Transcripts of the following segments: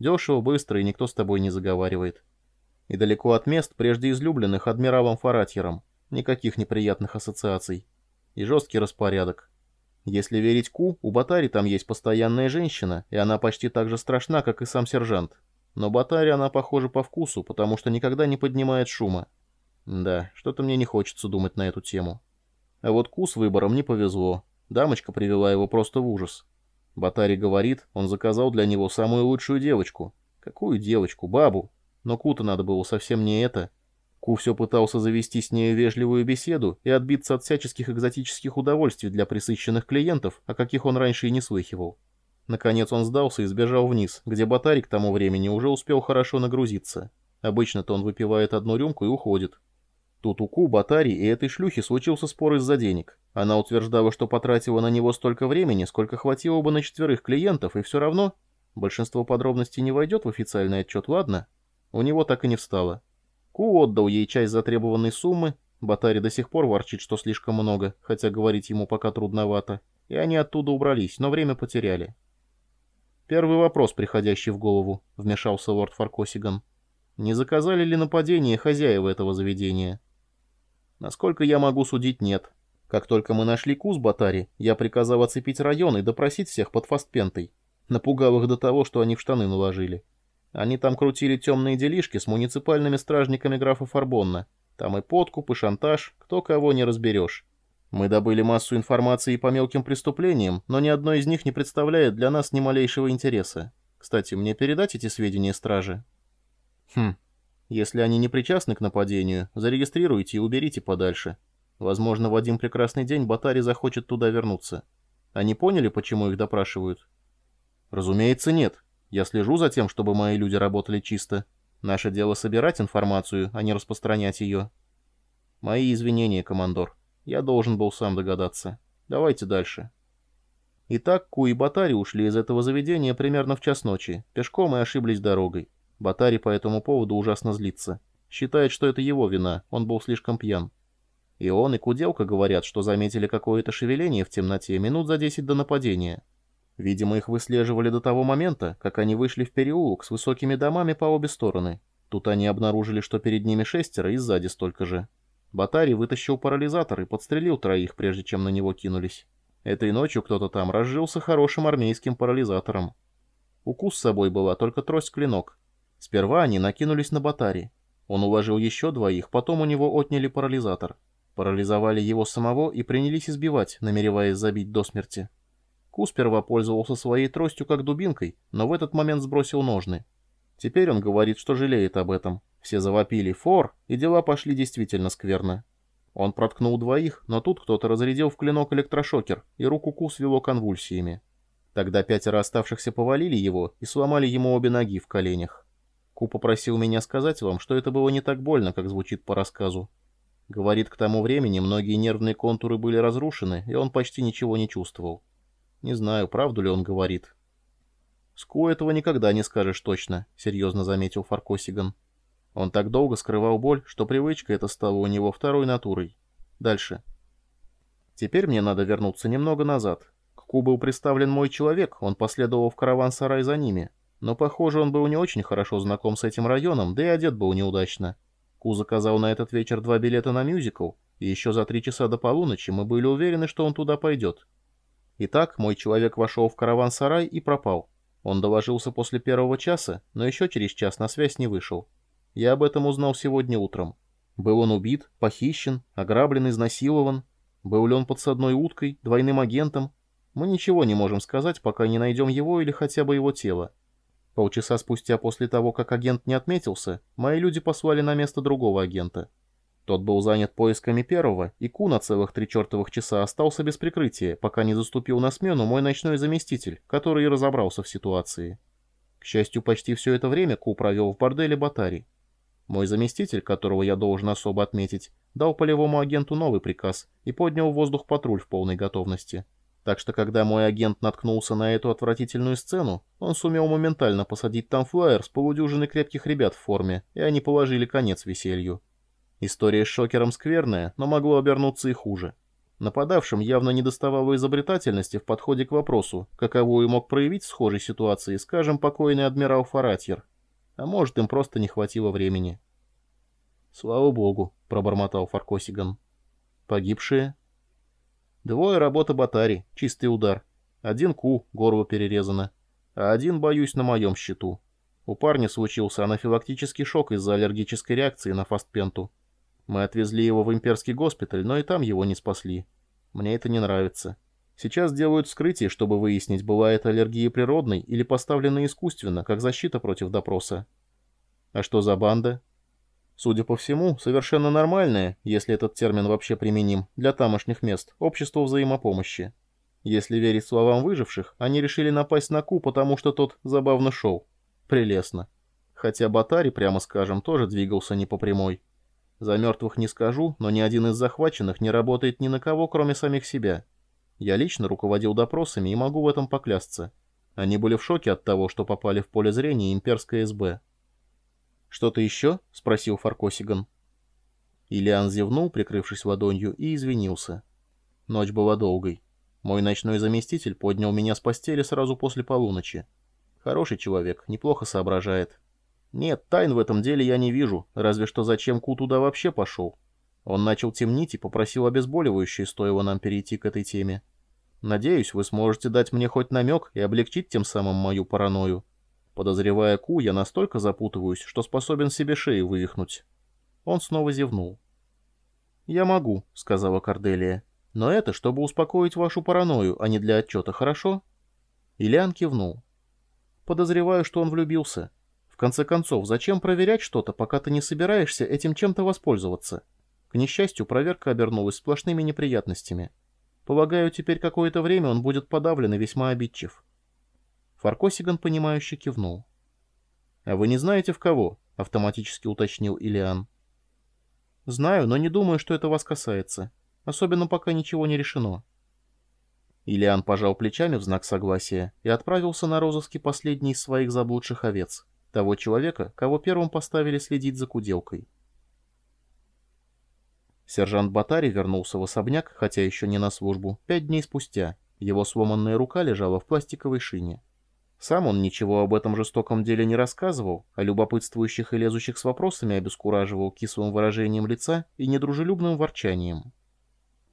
Дешево, быстро, и никто с тобой не заговаривает. И далеко от мест, прежде излюбленных адмиралом Фаратьером. Никаких неприятных ассоциаций. И жесткий распорядок. Если верить Ку, у Батари там есть постоянная женщина, и она почти так же страшна, как и сам сержант. Но Батари она похожа по вкусу, потому что никогда не поднимает шума. Да, что-то мне не хочется думать на эту тему. А вот Ку с выбором не повезло. Дамочка привела его просто в ужас. Батари говорит, он заказал для него самую лучшую девочку. Какую девочку? Бабу. Но Ку-то надо было совсем не это. Ку все пытался завести с нею вежливую беседу и отбиться от всяческих экзотических удовольствий для присыщенных клиентов, о каких он раньше и не слыхивал. Наконец он сдался и сбежал вниз, где Батарик к тому времени уже успел хорошо нагрузиться. Обычно-то он выпивает одну рюмку и уходит. Тут у Ку, Батари и этой шлюхи случился спор из-за денег. Она утверждала, что потратила на него столько времени, сколько хватило бы на четверых клиентов, и все равно... Большинство подробностей не войдет в официальный отчет, ладно? У него так и не встало. Ку отдал ей часть затребованной суммы, Батари до сих пор ворчит, что слишком много, хотя говорить ему пока трудновато, и они оттуда убрались, но время потеряли. «Первый вопрос, приходящий в голову», — вмешался лорд Фаркосиган. «Не заказали ли нападение хозяева этого заведения?» «Насколько я могу судить, нет. Как только мы нашли Куз Батари, я приказал оцепить район и допросить всех под фастпентой. Напугал их до того, что они в штаны наложили. Они там крутили темные делишки с муниципальными стражниками графа Фарбонна. Там и подкуп, и шантаж, кто кого не разберешь. Мы добыли массу информации по мелким преступлениям, но ни одно из них не представляет для нас ни малейшего интереса. Кстати, мне передать эти сведения страже? Хм. Если они не причастны к нападению, зарегистрируйте и уберите подальше. Возможно, в один прекрасный день Батари захочет туда вернуться. Они поняли, почему их допрашивают? Разумеется, нет. Я слежу за тем, чтобы мои люди работали чисто. Наше дело собирать информацию, а не распространять ее. Мои извинения, командор. Я должен был сам догадаться. Давайте дальше. Итак, Ку и Батари ушли из этого заведения примерно в час ночи, пешком и ошиблись дорогой. Батари по этому поводу ужасно злится. Считает, что это его вина, он был слишком пьян. И он, и Куделка говорят, что заметили какое-то шевеление в темноте минут за десять до нападения. Видимо, их выслеживали до того момента, как они вышли в переулок с высокими домами по обе стороны. Тут они обнаружили, что перед ними шестеро и сзади столько же. Батари вытащил парализатор и подстрелил троих, прежде чем на него кинулись. Этой ночью кто-то там разжился хорошим армейским парализатором. Укус с собой была только трость-клинок. Сперва они накинулись на Батари. Он уложил еще двоих, потом у него отняли парализатор. Парализовали его самого и принялись избивать, намереваясь забить до смерти. Ку сперва пользовался своей тростью как дубинкой, но в этот момент сбросил ножны. Теперь он говорит, что жалеет об этом. Все завопили «фор», и дела пошли действительно скверно. Он проткнул двоих, но тут кто-то разрядил в клинок электрошокер, и руку Ку свело конвульсиями. Тогда пятеро оставшихся повалили его и сломали ему обе ноги в коленях. Ку попросил меня сказать вам, что это было не так больно, как звучит по рассказу. Говорит, к тому времени многие нервные контуры были разрушены, и он почти ничего не чувствовал. Не знаю, правду ли он говорит. «С Ку этого никогда не скажешь точно», — серьезно заметил Фаркосиган. Он так долго скрывал боль, что привычка эта стала у него второй натурой. Дальше. Теперь мне надо вернуться немного назад. К Ку был представлен мой человек, он последовал в караван-сарай за ними. Но, похоже, он был не очень хорошо знаком с этим районом, да и одет был неудачно. Ку заказал на этот вечер два билета на мюзикл, и еще за три часа до полуночи мы были уверены, что он туда пойдет. Итак, мой человек вошел в караван-сарай и пропал. Он доложился после первого часа, но еще через час на связь не вышел. Я об этом узнал сегодня утром. Был он убит, похищен, ограблен, изнасилован. Был ли он подсадной уткой, двойным агентом? Мы ничего не можем сказать, пока не найдем его или хотя бы его тело. Полчаса спустя после того, как агент не отметился, мои люди послали на место другого агента. Тот был занят поисками первого, и Ку на целых три чертовых часа остался без прикрытия, пока не заступил на смену мой ночной заместитель, который и разобрался в ситуации. К счастью, почти все это время Ку провел в борделе Батари. Мой заместитель, которого я должен особо отметить, дал полевому агенту новый приказ и поднял в воздух патруль в полной готовности. Так что, когда мой агент наткнулся на эту отвратительную сцену, он сумел моментально посадить там флайер с полудюжиной крепких ребят в форме, и они положили конец веселью. История с шокером скверная, но могло обернуться и хуже. Нападавшим явно недоставало изобретательности в подходе к вопросу, каковую мог проявить в схожей ситуации, скажем, покойный адмирал Фаратьер. А может, им просто не хватило времени. «Слава богу», — пробормотал Фаркосиган. «Погибшие?» «Двое работа Батари, чистый удар. Один ку, горло перерезано. А один, боюсь, на моем счету. У парня случился анафилактический шок из-за аллергической реакции на фастпенту. Мы отвезли его в имперский госпиталь, но и там его не спасли. Мне это не нравится. Сейчас делают вскрытие, чтобы выяснить, была это аллергия природной или поставлена искусственно, как защита против допроса. А что за банда? Судя по всему, совершенно нормальное, если этот термин вообще применим, для тамошних мест, общество взаимопомощи. Если верить словам выживших, они решили напасть на Ку, потому что тот забавно шел. Прелестно. Хотя Батари, прямо скажем, тоже двигался не по прямой. За мертвых не скажу, но ни один из захваченных не работает ни на кого, кроме самих себя. Я лично руководил допросами и могу в этом поклясться. Они были в шоке от того, что попали в поле зрения имперской СБ. «Что-то еще?» — спросил Фаркосиган. Ильян зевнул, прикрывшись ладонью, и извинился. Ночь была долгой. Мой ночной заместитель поднял меня с постели сразу после полуночи. Хороший человек, неплохо соображает. Нет, тайн в этом деле я не вижу, разве что зачем Ку туда вообще пошел. Он начал темнить и попросил обезболивающее, стоило нам перейти к этой теме. Надеюсь, вы сможете дать мне хоть намек и облегчить тем самым мою паранойю. Подозревая Ку, я настолько запутываюсь, что способен себе шею вывихнуть. Он снова зевнул. «Я могу», — сказала Корделия. «Но это, чтобы успокоить вашу паранойю, а не для отчета, хорошо?» Ильян кивнул. «Подозреваю, что он влюбился конце концов, зачем проверять что-то, пока ты не собираешься этим чем-то воспользоваться? К несчастью, проверка обернулась сплошными неприятностями. Полагаю, теперь какое-то время он будет подавлен и весьма обидчив. Фаркосиган, понимающе кивнул. «А вы не знаете, в кого?» — автоматически уточнил Илиан. «Знаю, но не думаю, что это вас касается. Особенно пока ничего не решено». Илиан пожал плечами в знак согласия и отправился на розыски последней из своих заблудших овец — того человека, кого первым поставили следить за куделкой. Сержант Батари вернулся в особняк, хотя еще не на службу, пять дней спустя. Его сломанная рука лежала в пластиковой шине. Сам он ничего об этом жестоком деле не рассказывал, а любопытствующих и лезущих с вопросами обескураживал кислым выражением лица и недружелюбным ворчанием.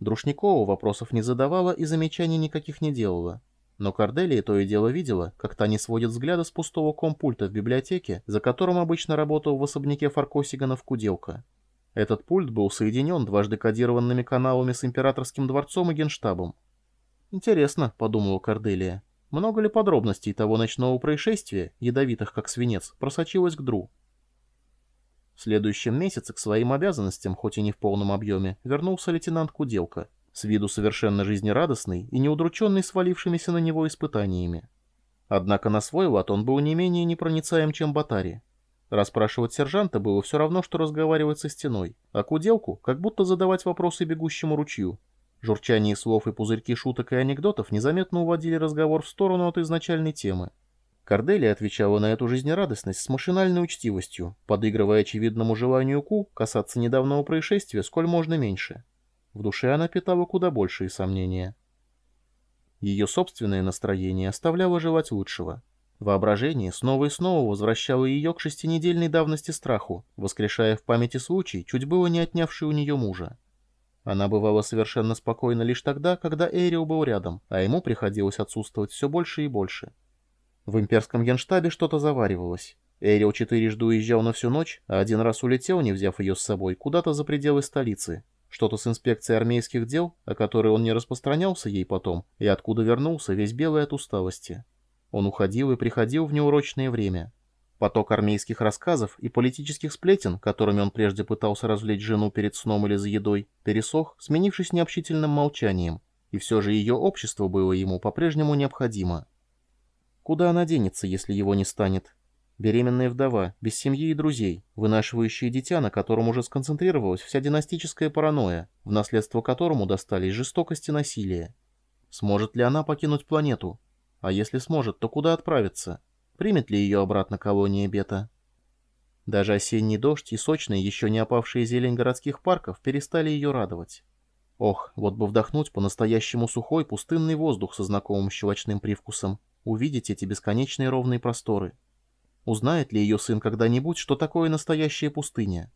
Друшникова вопросов не задавала и замечаний никаких не делала. Но Корделия то и дело видела, как та не сводит взгляда с пустого компульта в библиотеке, за которым обычно работал в особняке Фаркосиганов Куделка. Этот пульт был соединен дважды кодированными каналами с Императорским дворцом и Генштабом. «Интересно», — подумала Корделия, — «много ли подробностей того ночного происшествия, ядовитых как свинец, просочилось к Дру?» В следующем месяце к своим обязанностям, хоть и не в полном объеме, вернулся лейтенант Куделка — с виду совершенно жизнерадостный и неудрученный свалившимися на него испытаниями. Однако на свой лад он был не менее непроницаем, чем Батари. Расспрашивать сержанта было все равно, что разговаривать со стеной, а куделку как будто задавать вопросы бегущему ручью. Журчание слов и пузырьки шуток и анекдотов незаметно уводили разговор в сторону от изначальной темы. Корделия отвечала на эту жизнерадостность с машинальной учтивостью, подыгрывая очевидному желанию Ку касаться недавнего происшествия сколь можно меньше. В душе она питала куда большие сомнения. Ее собственное настроение оставляло желать лучшего. Воображение снова и снова возвращало ее к шестинедельной давности страху, воскрешая в памяти случай, чуть было не отнявший у нее мужа. Она бывала совершенно спокойна лишь тогда, когда Эрио был рядом, а ему приходилось отсутствовать все больше и больше. В имперском генштабе что-то заваривалось. Эрио четырежды уезжал на всю ночь, а один раз улетел, не взяв ее с собой, куда-то за пределы столицы, что-то с инспекцией армейских дел, о которой он не распространялся ей потом, и откуда вернулся весь белый от усталости. Он уходил и приходил в неурочное время. Поток армейских рассказов и политических сплетен, которыми он прежде пытался развлечь жену перед сном или за едой, пересох, сменившись необщительным молчанием, и все же ее общество было ему по-прежнему необходимо. Куда она денется, если его не станет? Беременная вдова, без семьи и друзей, вынашивающая дитя, на котором уже сконцентрировалась вся династическая паранойя, в наследство которому достались жестокость и насилие. Сможет ли она покинуть планету? А если сможет, то куда отправиться? Примет ли ее обратно колония Бета? Даже осенний дождь и сочная, еще не опавшая зелень городских парков перестали ее радовать. Ох, вот бы вдохнуть по-настоящему сухой пустынный воздух со знакомым щелочным привкусом, увидеть эти бесконечные ровные просторы. Узнает ли ее сын когда-нибудь, что такое настоящая пустыня?